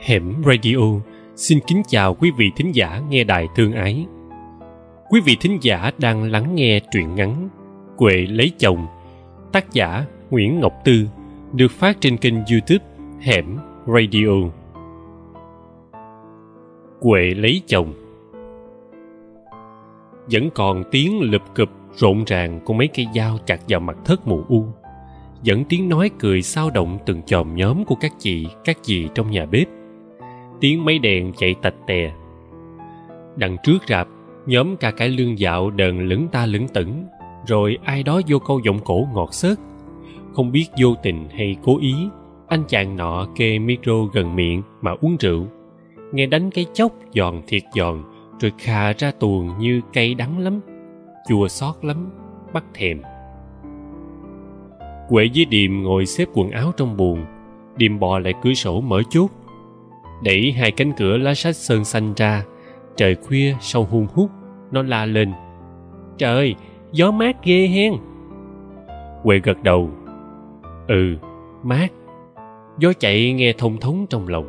Hẻm Radio xin kính chào quý vị thính giả nghe đài thương ái. Quý vị thính giả đang lắng nghe truyện ngắn Quệ lấy chồng, tác giả Nguyễn Ngọc Tư, được phát trên kênh YouTube Hẻm Radio. Quệ lấy chồng Vẫn còn tiếng lụp cụp rộn ràng của mấy cây dao chặt vào mặt thất mù u Vẫn tiếng nói cười sao động từng chòm nhóm của các chị các dì trong nhà bếp tiếng máy đèn chạy tạch tè. Đằng trước rạp, nhóm ca cải lương dạo đờn lững ta lững tững rồi ai đó vô câu giọng cổ ngọt xớt. Không biết vô tình hay cố ý, anh chàng nọ kê micro gần miệng mà uống rượu. Nghe đánh cái chốc giòn thiệt giòn, rồi khà ra tuồng như cây đắng lắm. Chua xót lắm, bắt thèm. Quệ với Điềm ngồi xếp quần áo trong buồng, Điềm bò lại cửa sổ mở chốt. Đẩy hai cánh cửa lá sách sơn xanh ra. Trời khuya sau hun hút Nó la lên. Trời, gió mát ghê hen. Quệ gật đầu. Ừ, mát. Gió chạy nghe thông thống trong lòng.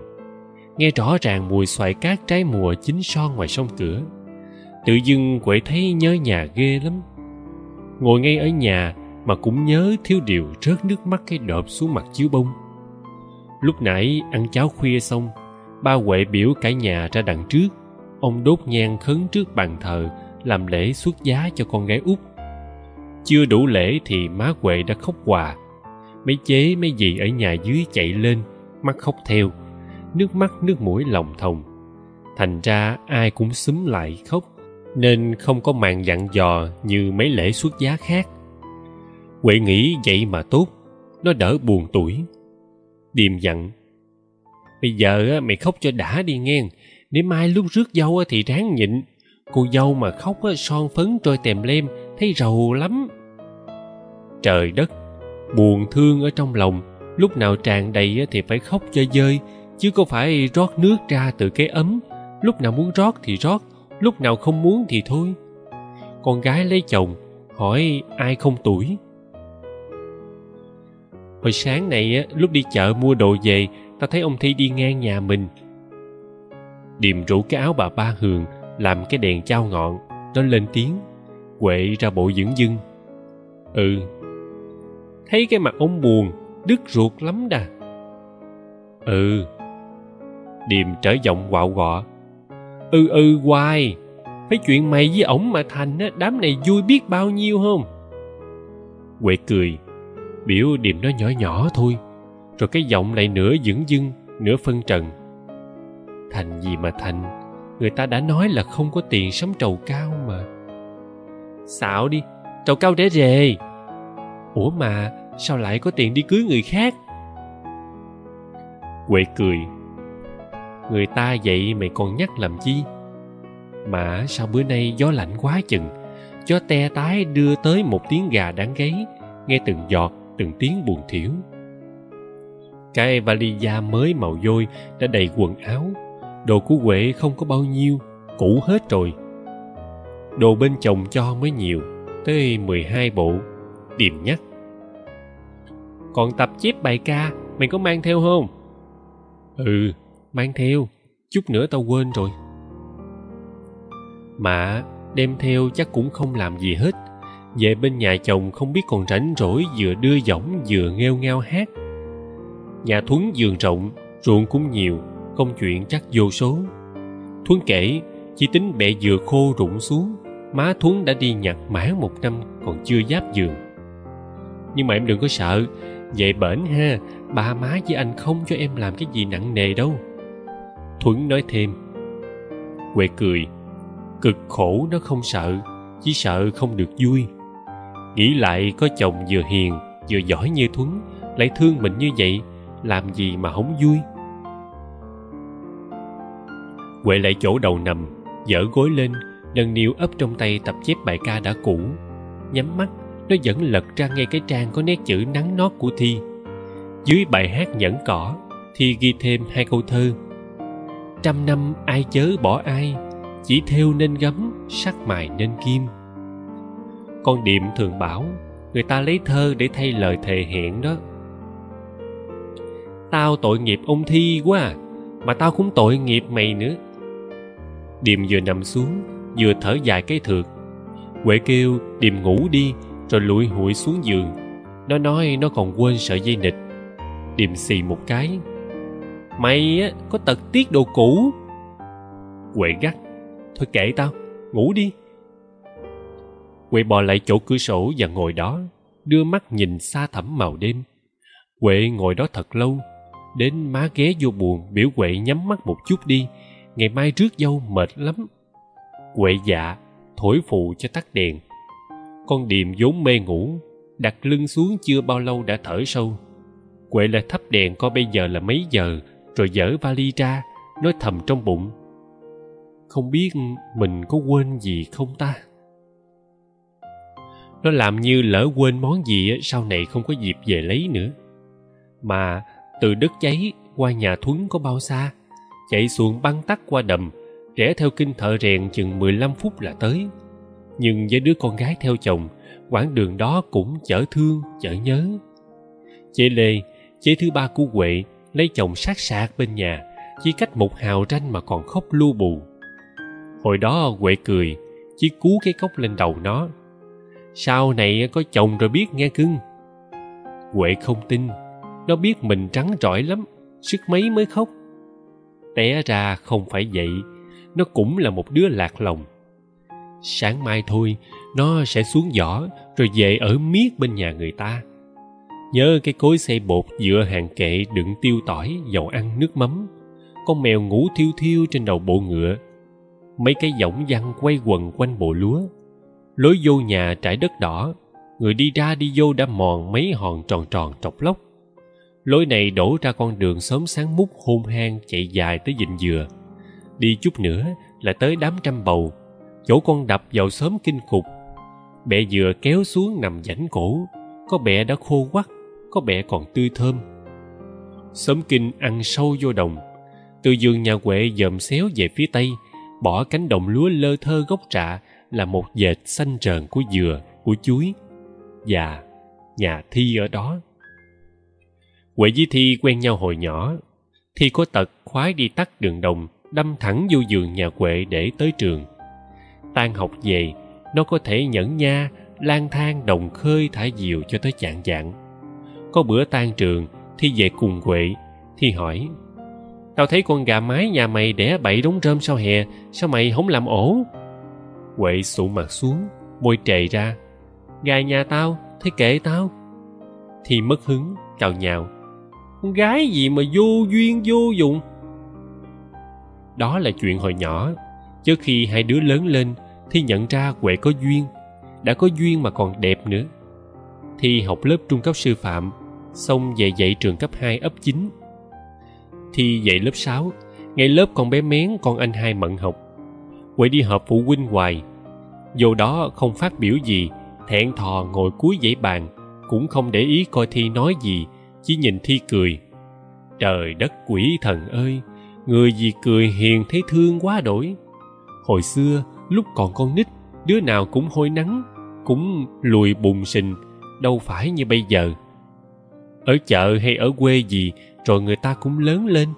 Nghe rõ ràng mùi xoài cát trái mùa chín son ngoài sông cửa. Tự dưng Quệ thấy nhớ nhà ghê lắm. Ngồi ngay ở nhà mà cũng nhớ thiếu điều rớt nước mắt cái đợp xuống mặt chiếu bông. Lúc nãy ăn cháo khuya xong ba huệ biểu cả nhà ra đằng trước. Ông đốt nhang khấn trước bàn thờ, làm lễ xuất giá cho con gái út. Chưa đủ lễ thì má huệ đã khóc hòa. Mấy chế, mấy dì ở nhà dưới chạy lên, mắt khóc theo. Nước mắt, nước mũi lòng thòng. Thành ra ai cũng xúm lại khóc, nên không có màn dặn dò như mấy lễ xuất giá khác. Huệ nghĩ vậy mà tốt, nó đỡ buồn tuổi điềm dặn bây giờ mày khóc cho đã đi nghe. Để mai lúc rước dâu thì ráng nhịn. Cô dâu mà khóc son phấn trôi tèm lem, thấy rầu lắm. Trời đất, buồn thương ở trong lòng. Lúc nào tràn đầy thì phải khóc cho dơi, chứ có phải rót nước ra từ cái ấm. Lúc nào muốn rót thì rót, lúc nào không muốn thì thôi. Con gái lấy chồng, hỏi ai không tuổi. Hồi sáng này lúc đi chợ mua đồ về ta thấy ông thi đi ngang nhà mình. Điềm rủ cái áo bà ba hường làm cái đèn trao ngọn, nó lên tiếng, quệ ra bộ dửng dưng. Ừ thấy cái mặt ông buồn, đứt ruột lắm đà. Ừ điềm trở giọng quạo quọ. Ừ ừ hoài, phải chuyện mày với ổng mà thành á, đám này vui biết bao nhiêu không? Quệ cười, biểu điềm nó nhỏ nhỏ thôi rồi cái giọng lại nửa dửng dưng, nửa phân trần. Thành gì mà thành? Người ta đã nói là không có tiền sắm trầu cao mà. Xạo đi, trầu cao rẻ rề. Ủa mà, sao lại có tiền đi cưới người khác? Huệ cười. Người ta vậy mày còn nhắc làm chi? Mà sao bữa nay gió lạnh quá chừng? Gió te tái đưa tới một tiếng gà đáng gáy, nghe từng giọt, từng tiếng buồn thiểu cái vali da mới màu vôi đã đầy quần áo. Đồ của huệ không có bao nhiêu, cũ hết rồi. Đồ bên chồng cho mới nhiều, tới mười hai bộ. Điềm nhắc. Còn tập chép bài ca, mày có mang theo không? Ừ mang theo. Chút nữa tao quên rồi. Mà đem theo chắc cũng không làm gì hết. Về bên nhà chồng không biết còn rảnh rỗi, vừa đưa giỏng vừa nghêu ngao hát nhà thuấn giường rộng, ruộng cũng nhiều, công chuyện chắc vô số. Thuấn kể, chỉ tính bẹ dừa khô rụng xuống, má thuấn đã đi nhặt mãn một năm còn chưa giáp giường. Nhưng mà em đừng có sợ, về bển ha, ba má với anh không cho em làm cái gì nặng nề đâu. Thuấn nói thêm, huệ cười, cực khổ nó không sợ, chỉ sợ không được vui. Nghĩ lại có chồng vừa hiền, vừa giỏi như thuấn, lại thương mình như vậy làm gì mà không vui? Huệ lại chỗ đầu nằm, dở gối lên, nâng niu ấp trong tay tập chép bài ca đã cũ. Nhắm mắt, nó vẫn lật ra ngay cái trang có nét chữ nắng nót của thi. Dưới bài hát nhẫn cỏ, thi ghi thêm hai câu thơ. Trăm năm ai chớ bỏ ai, chỉ theo nên gấm, sắc mài nên kim. Con điệm thường bảo, người ta lấy thơ để thay lời thề hẹn đó tao tội nghiệp ông thi quá à. mà tao cũng tội nghiệp mày nữa. Điềm vừa nằm xuống, vừa thở dài cái thượt. Huệ kêu, điềm ngủ đi, rồi lụi hụi xuống giường. Nó nói nó còn quên sợi dây nịch điềm xì một cái. Mày á, có tật tiết đồ cũ. Huệ gắt. Thôi kệ tao, ngủ đi. Huệ bò lại chỗ cửa sổ và ngồi đó, đưa mắt nhìn xa thẳm màu đêm. Huệ ngồi đó thật lâu đến má ghé vô buồn, biểu quệ nhắm mắt một chút đi. Ngày mai rước dâu mệt lắm. Quệ dạ thổi phụ cho tắt đèn. Con điềm vốn mê ngủ, đặt lưng xuống chưa bao lâu đã thở sâu. Quệ lại thắp đèn coi bây giờ là mấy giờ, rồi dở vali ra, nói thầm trong bụng. Không biết mình có quên gì không ta? Nó làm như lỡ quên món gì sau này không có dịp về lấy nữa. Mà từ đất cháy qua nhà thuấn có bao xa, chạy xuồng băng tắt qua đầm rẽ theo kinh thợ rèn chừng 15 phút là tới. Nhưng với đứa con gái theo chồng, quãng đường đó cũng chở thương, chở nhớ. Chế lê chế thứ ba của huệ, lấy chồng sát sạc bên nhà, chỉ cách một hào ranh mà còn khóc lu bù. Hồi đó huệ cười, chỉ cú cái cốc lên đầu nó. Sau này có chồng rồi biết nghe cưng. Huệ không tin nó biết mình trắng trỏi lắm, sức mấy mới khóc. Té ra không phải vậy, nó cũng là một đứa lạc lòng. Sáng mai thôi, nó sẽ xuống giỏ rồi về ở miết bên nhà người ta. Nhớ cái cối xay bột dựa hàng kệ đựng tiêu tỏi dầu ăn nước mắm. Con mèo ngủ thiêu thiêu trên đầu bộ ngựa. Mấy cái võng văng quay quần quanh bộ lúa. Lối vô nhà trải đất đỏ, người đi ra đi vô đã mòn mấy hòn tròn tròn trọc lóc lối này đổ ra con đường sớm sáng mút hôn hang chạy dài tới dịnh dừa. Đi chút nữa là tới đám trăm bầu. Chỗ con đập vào xóm kinh khục bẹ dừa kéo xuống nằm rãnh cổ. Có bẹ đã khô quắt, có bẹ còn tươi thơm. Xóm kinh ăn sâu vô đồng. Từ giường nhà huệ dòm xéo về phía tây, bỏ cánh đồng lúa lơ thơ gốc trạ là một dệt xanh trờn của dừa, của chuối. Và nhà thi ở đó huệ với thi quen nhau hồi nhỏ. Thi có tật, khoái đi tắt đường đồng, đâm thẳng vô giường nhà huệ để tới trường. Tan học về, nó có thể nhẫn nha, lang thang, đồng khơi, thả diều cho tới chạng chạng có bữa tan trường, thi về cùng huệ thi hỏi, tao thấy con gà mái nhà mày đẻ bậy đống rơm sau hè? Sao mày không làm ổ? Huệ sụ mặt xuống, môi trề ra, gà nhà tao, thế kệ tao. Thì mất hứng, cào nhào con gái gì mà vô duyên vô dụng? Đó là chuyện hồi nhỏ. Trước khi hai đứa lớn lên thì nhận ra huệ có duyên, đã có duyên mà còn đẹp nữa. Thi học lớp trung cấp sư phạm, xong về dạy trường cấp 2 ấp 9 thi dạy lớp 6 ngay lớp con bé mén, con anh hai mận học. Huệ đi họp phụ huynh hoài. Vô đó không phát biểu gì, thẹn thò ngồi cuối dãy bàn, cũng không để ý coi thi nói gì chỉ nhìn thi cười. Trời đất quỷ thần ơi, người gì cười hiền thấy thương quá đổi. Hồi xưa, lúc còn con nít, đứa nào cũng hôi nắng, cũng lùi bùng sình, đâu phải như bây giờ. Ở chợ hay ở quê gì, rồi người ta cũng lớn lên.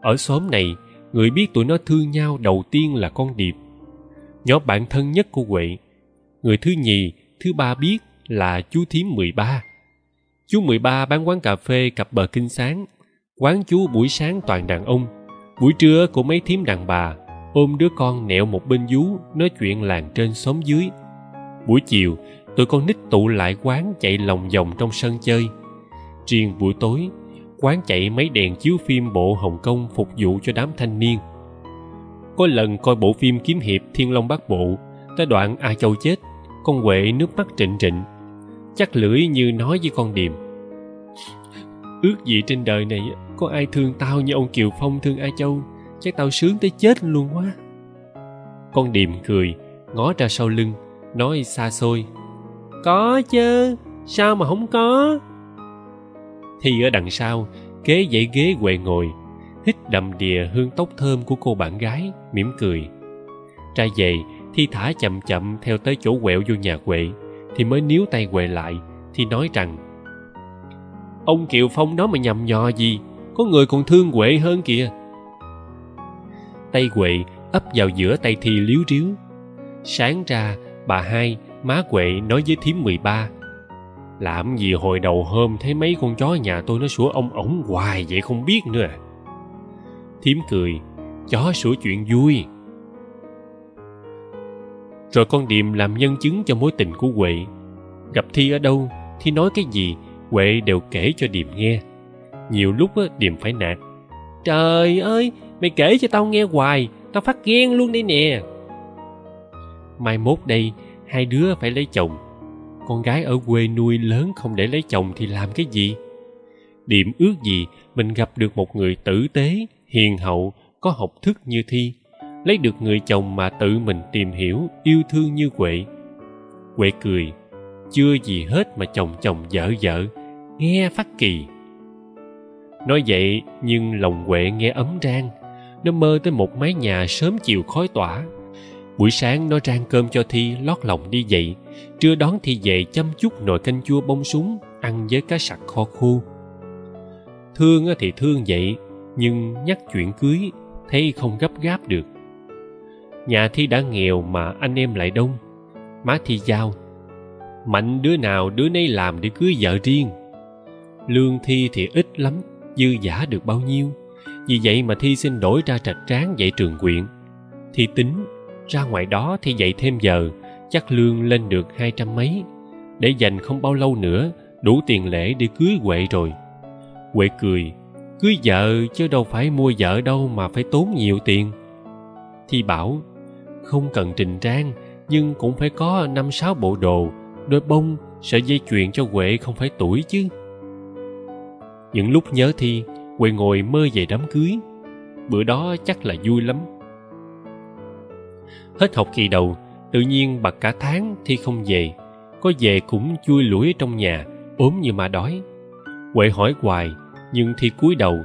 Ở xóm này, người biết tụi nó thương nhau đầu tiên là con điệp nhóm bạn thân nhất của huệ. Người thứ nhì, thứ ba biết là chú thím mười ba chú mười ba bán quán cà phê cặp bờ kinh sáng. Quán chú buổi sáng toàn đàn ông. Buổi trưa của mấy thím đàn bà, ôm đứa con nẹo một bên vú, nói chuyện làng trên xóm dưới. Buổi chiều, tụi con nít tụ lại quán chạy lòng vòng trong sân chơi. Riêng buổi tối, quán chạy mấy đèn chiếu phim bộ hồng kông phục vụ cho đám thanh niên. Có lần coi bộ phim kiếm hiệp thiên long bát bộ, tới đoạn a châu chết, con huệ nước mắt trịnh trịnh chắc lưỡi như nói với con điềm. Ước gì trên đời này có ai thương tao như ông kiều phong thương a châu. Chắc tao sướng tới chết luôn quá. Con điềm cười, ngó ra sau lưng, nói xa xôi. Có chứ, sao mà không có? Thì ở đằng sau, kế dãy ghế quệ ngồi, hít đầm đìa hương tóc thơm của cô bạn gái, mỉm cười. Trai về, thi thả chậm chậm theo tới chỗ quẹo vô nhà quệ thì mới níu tay quệ lại, thì nói rằng, ông kiều phong đó mà nhầm nhò gì? Có người còn thương quệ hơn kìa. Tay huệ ấp vào giữa tay thi liếu riếu sáng ra, bà hai, má huệ nói với thím mười ba, làm gì hồi đầu hôm thấy mấy con chó nhà tôi nó sủa ông ổng hoài vậy không biết nữa. Thím cười, chó sủa chuyện vui rồi con điềm làm nhân chứng cho mối tình của huệ. Gặp thi ở đâu, thi nói cái gì, huệ đều kể cho điềm nghe. Nhiều lúc á, điềm phải nạt. Trời ơi, mày kể cho tao nghe hoài, tao phát ghen luôn đây nè. Mai mốt đây, hai đứa phải lấy chồng. Con gái ở quê nuôi lớn không để lấy chồng thì làm cái gì? Điểm ước gì mình gặp được một người tử tế, hiền hậu, có học thức như thi lấy được người chồng mà tự mình tìm hiểu yêu thương như quệ. Quệ cười, chưa gì hết mà chồng chồng vợ vợ nghe phát kỳ. Nói vậy, nhưng lòng quệ nghe ấm rang, nó mơ tới một mái nhà sớm chiều khói tỏa. Buổi sáng nó rang cơm cho thi lót lòng đi dậy, trưa đón thi về chăm chút nồi canh chua bông súng, ăn với cá sặc kho khô. Thương thì thương vậy, nhưng nhắc chuyện cưới, thấy không gấp gáp được nhà thi đã nghèo mà anh em lại đông. Má thi giao, mạnh đứa nào đứa nấy làm để cưới vợ riêng. Lương thi thì ít lắm, dư giả được bao nhiêu. Vì vậy mà thi xin đổi ra trạch tráng dạy trường quyện. Thi tính, ra ngoài đó thì dạy thêm giờ, chắc lương lên được hai trăm mấy. Để dành không bao lâu nữa, đủ tiền lễ để cưới huệ rồi. Huệ cười, cưới vợ chứ đâu phải mua vợ đâu mà phải tốn nhiều tiền. Thi bảo không cần trình trang, nhưng cũng phải có năm sáu bộ đồ, đôi bông sợi dây chuyền cho huệ không phải tuổi chứ. Những lúc nhớ thi, huệ ngồi mơ về đám cưới. Bữa đó chắc là vui lắm. Hết học kỳ đầu, tự nhiên bật cả tháng thi không về. Có về cũng chui lủi trong nhà, ốm như mà đói. Huệ hỏi hoài, nhưng thi cúi đầu,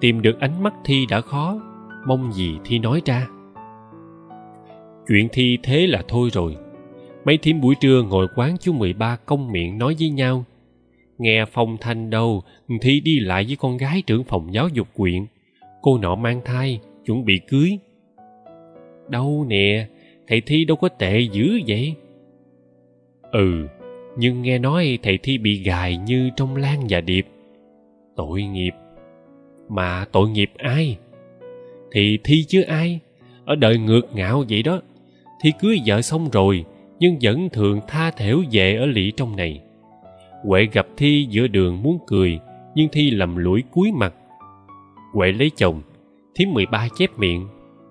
tìm được ánh mắt thi đã khó, mong gì thi nói ra chuyện thi thế là thôi rồi. Mấy thím buổi trưa ngồi quán chú mười ba công miệng nói với nhau. Nghe phong thanh đâu thi đi lại với con gái trưởng phòng giáo dục quyện cô nọ mang thai, chuẩn bị cưới. Đâu nè, thầy thi đâu có tệ dữ vậy? Ừ nhưng nghe nói thầy thi bị gài như trong lan và điệp. Tội nghiệp. Mà tội nghiệp ai? Thì thi chứ ai? Ở đời ngược ngạo vậy đó thi cưới vợ xong rồi, nhưng vẫn thường tha thểu về ở lỵ trong này. Huệ gặp thi giữa đường muốn cười, nhưng thi lầm lũi cúi mặt. Huệ lấy chồng, thím mười ba chép miệng,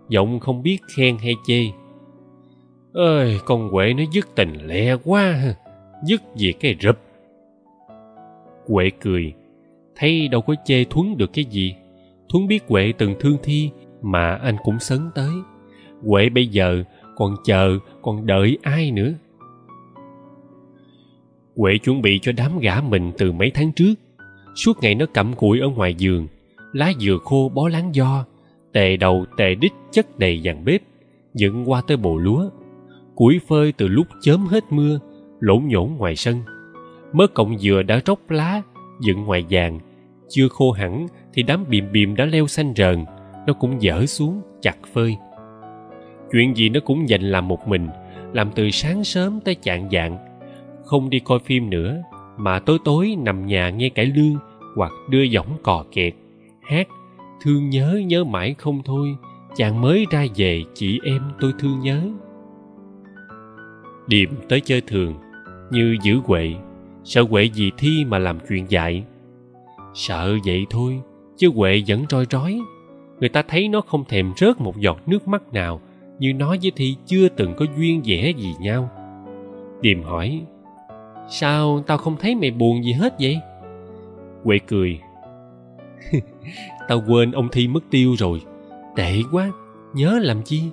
giọng không biết khen hay chê. Ơi, con huệ nó dứt tình lẹ quá dứt gì cái rụp. Huệ cười, thấy đâu có chê thuấn được cái gì. Thuấn biết huệ từng thương thi, mà anh cũng sấn tới. Huệ bây giờ còn chờ, còn đợi ai nữa? Huệ chuẩn bị cho đám gã mình từ mấy tháng trước. Suốt ngày nó cặm cụi ở ngoài giường, lá dừa khô bó láng do, tề đầu, tề đít chất đầy dàn bếp, dựng qua tới bồ lúa. Củi phơi từ lúc chớm hết mưa lổn nhổn ngoài sân. Mớ cọng dừa đã róc lá, dựng ngoài vàng. Chưa khô hẳn thì đám bìm bìm đã leo xanh rờn, nó cũng dở xuống, chặt phơi chuyện gì nó cũng dành làm một mình làm từ sáng sớm tới chạng dạng, không đi coi phim nữa mà tối tối nằm nhà nghe cải lương hoặc đưa giỏng cò kẹt hát thương nhớ nhớ mãi không thôi chàng mới ra về chị em tôi thương nhớ. Điềm tới chơi thường như giữ quệ sợ quệ gì thi mà làm chuyện dại. Sợ vậy thôi chứ quệ vẫn roi rói. Người ta thấy nó không thèm rớt một giọt nước mắt nào như nó với thi chưa từng có duyên vẻ gì nhau. Điềm hỏi, sao tao không thấy mày buồn gì hết vậy? Huệ cười. cười tao quên ông thi mất tiêu rồi, tệ quá, nhớ làm chi?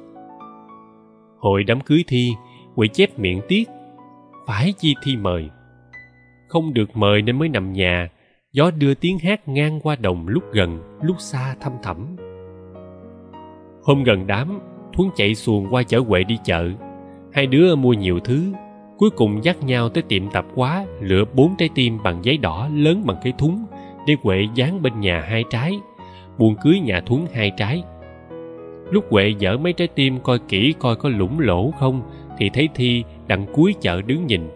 Hồi đám cưới thi, huệ chép miệng tiếc, phải chi thi mời? Không được mời nên mới nằm nhà, gió đưa tiếng hát ngang qua đồng lúc gần, lúc xa thăm thẳm. Hôm gần đám thuấn chạy xuồng qua chở Quệ đi chợ. Hai đứa mua nhiều thứ, cuối cùng dắt nhau tới tiệm tạp hóa lựa bốn trái tim bằng giấy đỏ lớn bằng cái thúng để Quệ dán bên nhà hai trái. Buồn cưới nhà thuấn hai trái. Lúc Quệ dở mấy trái tim coi kỹ coi có lủng lỗ không thì thấy thi đặng cuối chợ đứng nhìn.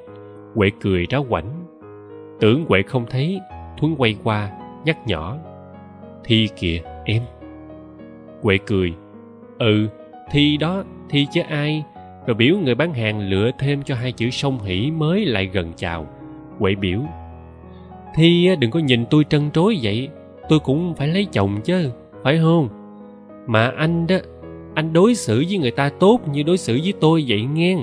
Quệ cười ráo quảnh tưởng Quệ không thấy, thuấn quay qua, nhắc nhỏ. Thi kìa, em. Quệ cười. Ừ thì đó thì chứ ai. Rồi biểu người bán hàng lựa thêm cho hai chữ song hỷ mới lại gần chào. Huệ biểu thì đừng có nhìn tôi trân trối vậy. Tôi cũng phải lấy chồng chứ, phải không? Mà anh đó, anh đối xử với người ta tốt như đối xử với tôi vậy nghe.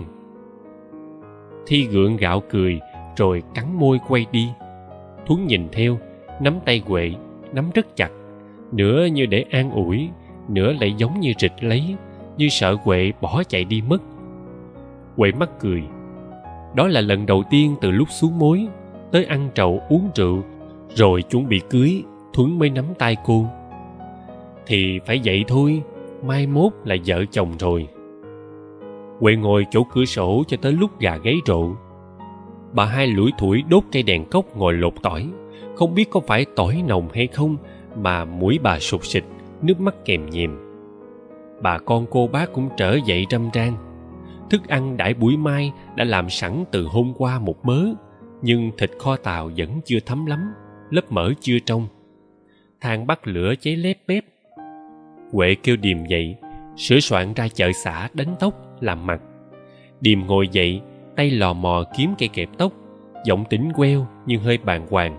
Thi gượng gạo cười, rồi cắn môi quay đi. Thuấn nhìn theo, nắm tay huệ nắm rất chặt. Nửa như để an ủi, nửa lại giống như rịch lấy như sợ huệ bỏ chạy đi mất. Huệ mắc cười. Đó là lần đầu tiên từ lúc xuống mối, tới ăn trầu uống rượu, rồi chuẩn bị cưới, thuấn mới nắm tay cô. Thì phải vậy thôi, mai mốt là vợ chồng rồi. Huệ ngồi chỗ cửa sổ cho tới lúc gà gáy rộ. Bà hai lủi thủi đốt cây đèn cốc ngồi lột tỏi, không biết có phải tỏi nồng hay không mà mũi bà sụt sịt, nước mắt kèm nhèm bà con cô bác cũng trở dậy râm ran. Thức ăn đãi buổi mai đã làm sẵn từ hôm qua một mớ, nhưng thịt kho tàu vẫn chưa thấm lắm, lớp mỡ chưa trong. Than bắt lửa cháy lép bép huệ kêu điềm dậy, sửa soạn ra chợ xã đánh tóc, làm mặt. Điềm ngồi dậy, tay lò mò kiếm cây kẹp tóc, giọng tỉnh queo nhưng hơi bàng hoàng.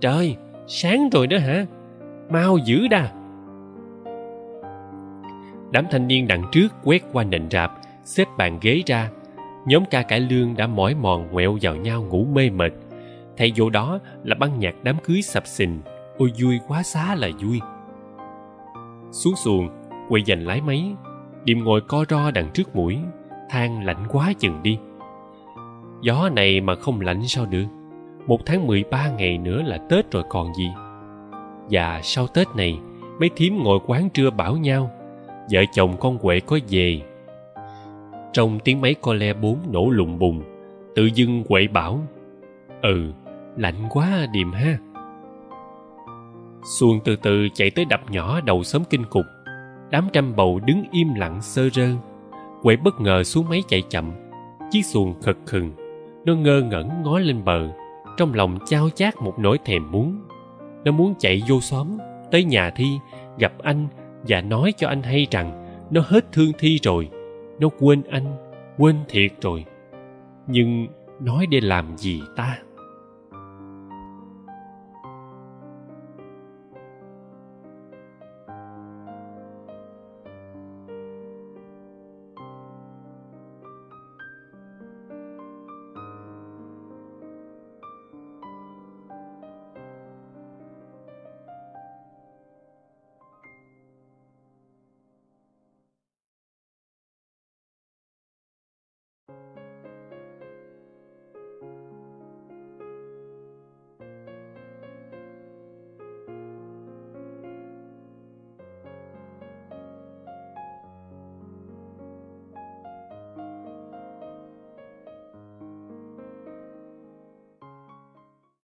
Trời, sáng rồi đó hả? Mau giữ đà đám thanh niên đằng trước quét qua nền rạp, xếp bàn ghế ra. Nhóm ca cải lương đã mỏi mòn ngoẹo vào nhau ngủ mê mệt. Thay vô đó là băng nhạc đám cưới sập sình. Ôi vui quá xá là vui. Xuống xuồng quay giành lái máy. Điềm ngồi co ro đằng trước mũi. Than lạnh quá chừng đi. Gió này mà không lạnh sao được? Một tháng mười ba ngày nữa là tết rồi còn gì? Và sau tết này, mấy thím ngồi quán trưa bảo nhau vợ chồng con quệ có về. Trong tiếng máy co le bốn nổ lùng bùng, tự dưng quệ bảo ừ lạnh quá à, điềm ha. Xuồng từ từ chạy tới đập nhỏ đầu xóm kinh cục. Đám trăm bầu đứng im lặng sơ rơ. Quệ bất ngờ xuống máy chạy chậm. Chiếc xuồng khật khừng, nó ngơ ngẩn ngó lên bờ, trong lòng chao chát một nỗi thèm muốn. Nó muốn chạy vô xóm, tới nhà thi, gặp anh và nói cho anh hay rằng nó hết thương thi rồi, nó quên anh, quên thiệt rồi. Nhưng nói để làm gì ta?